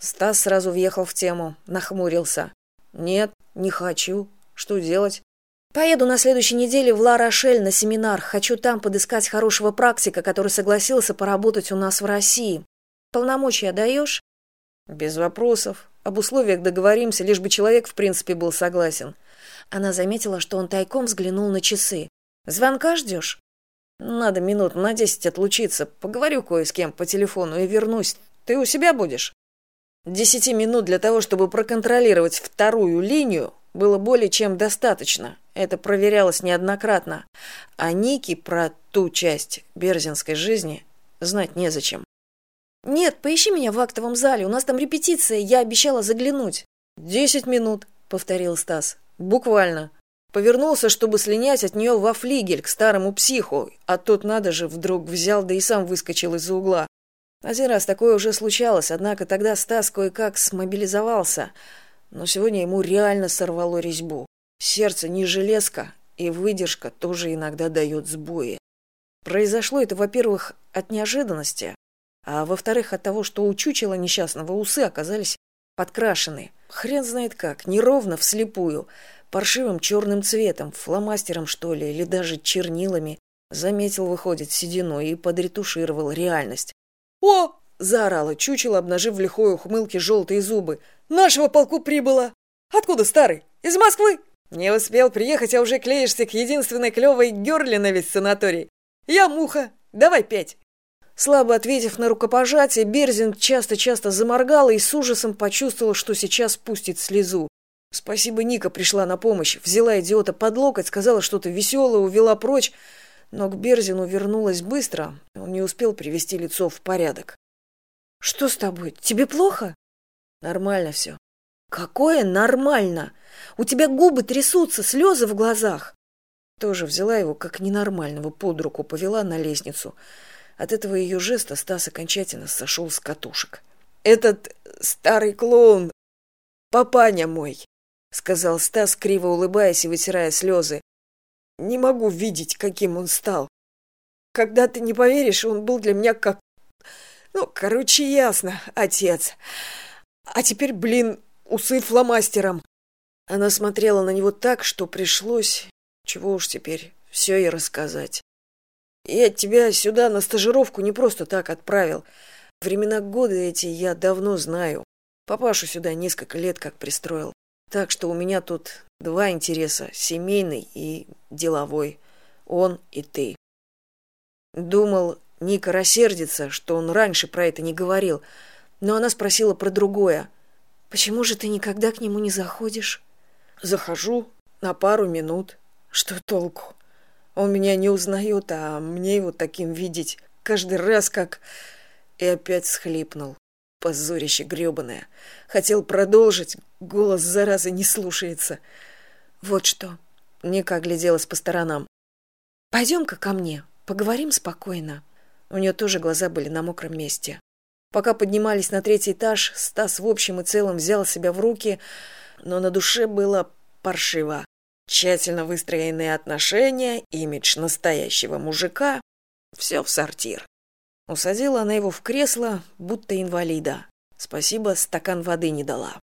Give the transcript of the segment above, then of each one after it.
стас сразу въехал в тему нахмурился. Нет не хочу. Что делать? Поеду на следующей неделе в ла рошель на семинар. Хочу там подыскать хорошего практика который согласился поработать у нас в россии. Полномочия даешь? Без вопросов. Об условиях договоримся лишь бы человек в принципе был согласен она заметила что он тайком взглянул на часы. Звонка ждешь? Надо минут на десять отлучиться. Поговорю кое с кем по телефону и вернусь. Ты у себя будешь десяти минут для того чтобы проконтролировать вторую линию было более чем достаточно. Это проверялось неоднократно. А ники про ту часть берзинской жизни знать незачем. Нет поищи меня в актовом зале у нас там репетиция я обещала заглянуть десять минут повторил стас. Буквально повернулся чтобы слинять от нее во флигель к старому психу а тот надо же вдруг взял да и сам выскочил из за угла один раз такое уже случалось однако тогда стас кое как смобилизовался. Но сегодня ему реально сорвало резьбу. Сердце не железка и выдержка тоже иногда дает сбои. Произошло это во первых от неожиданности а во вторых от того что у чучела несчастного усы оказались подкрашены. Хрен знает как неровно вслепую паршивым черным цветом фломастером что ли или даже чернилами. Заметил выходит седину и подретушировал реальность о заорала чучело обнажив в лихой ухмылке желтые зубы. Нашего полку прибыло! Откуда старый? Из москвы! Не успел приехать а уже клеишься к единственной клевой герли на весь санаторий я муха. Давай пять слабо ответив на рукопожатие берзин часто часто заморгал и с ужасом почувствовал что сейчас пустит слезу. Спасибо ника пришла на помощь. Взяла идиота под локоть сказала что то веселое увела прочь но к берзину вернулась быстро он не успел привести лицо в порядок. Что с тобой? Тебе плохо? Нормально все какое нормально? У тебя губы трясутся слезы в глазах тоже взяла его как ненормального под руку повела на лестницу. От этого ее жеста стас окончательно сошел с катушек. Этот старый клоун папаня мой сказал стас криво улыбаясь и вытирая слезы не могу видеть каким он стал. Когда ты не поверишь он был для меня как ну короче ясно отец. А теперь блин усы фломастером. Она смотрела на него так что пришлось чего уж теперь все и рассказать. Я тебя сюда на стажировку не просто так отправил. Времена года эти я давно знаю. Папашу сюда несколько лет как пристроил. Так что у меня тут два интереса семейный и деловой он и ты. Думал ника рассердится что он раньше про это не говорил но она спросила про другое. Почему же ты никогда к нему не заходишь? Захожу на пару минут. Что толку? Он меня не узнает а мне его таким видеть каждый раз как и опять схлипнул. Позорище гребаное хотел продолжить голос заразы не слушается вот что. Ника огляделась по сторонам. Пойдем ка ко мне поговорим спокойно у нее тоже глаза были на мокром месте. Пока поднимались на третий этаж стас в общем и целом взял себя в руки но на душе было паршиво. Тщательно выстроенные отношения имидж настоящего мужика все в сортир. Усадила она его в кресло будто инвалида. Спасибо стакан воды не дала.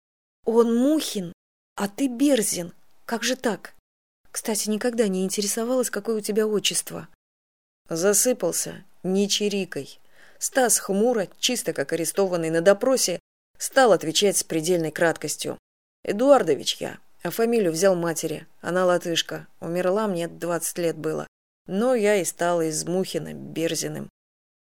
Он мухин а ты берзин как же так? Кстати никогда не интересовалась какое у тебя отчество. Засыпался не чирикой. Стас хмуро чисто как арестованный на допросе стал отвечать с предельной краткостью. Эдуардович я а фамилию взял матери. Она латышка. Умерла мне двадцать лет было. Но я и стал из мухина берзиным.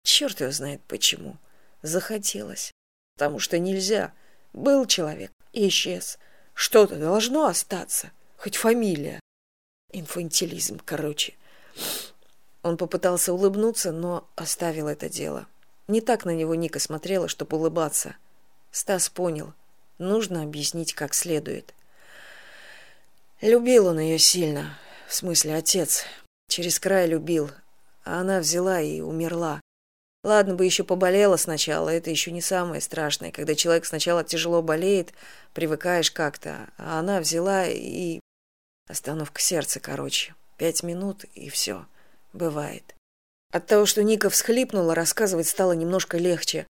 Черт его знает почему. Захотелось. Потому что нельзя. Был человек и исчез. Что то должно остаться хоть фамилия. Инфантилизм короче. Он попытался улыбнуться но оставил это дело. Не так на него ника смотрела чтобы улыбаться. Стас понял. Нужно объяснить как следует. Любил он ее сильно. В смысле отец. Через край любил. А она взяла и умерла. Ладно бы еще поболела сначала. Это еще не самое страшное когда человек сначала тяжело болеет привыкаешь как то а она взяла и остановка сердца короче. Пять минут и все бывает. От того что ника всхлипнула рассказывать стало немножко легче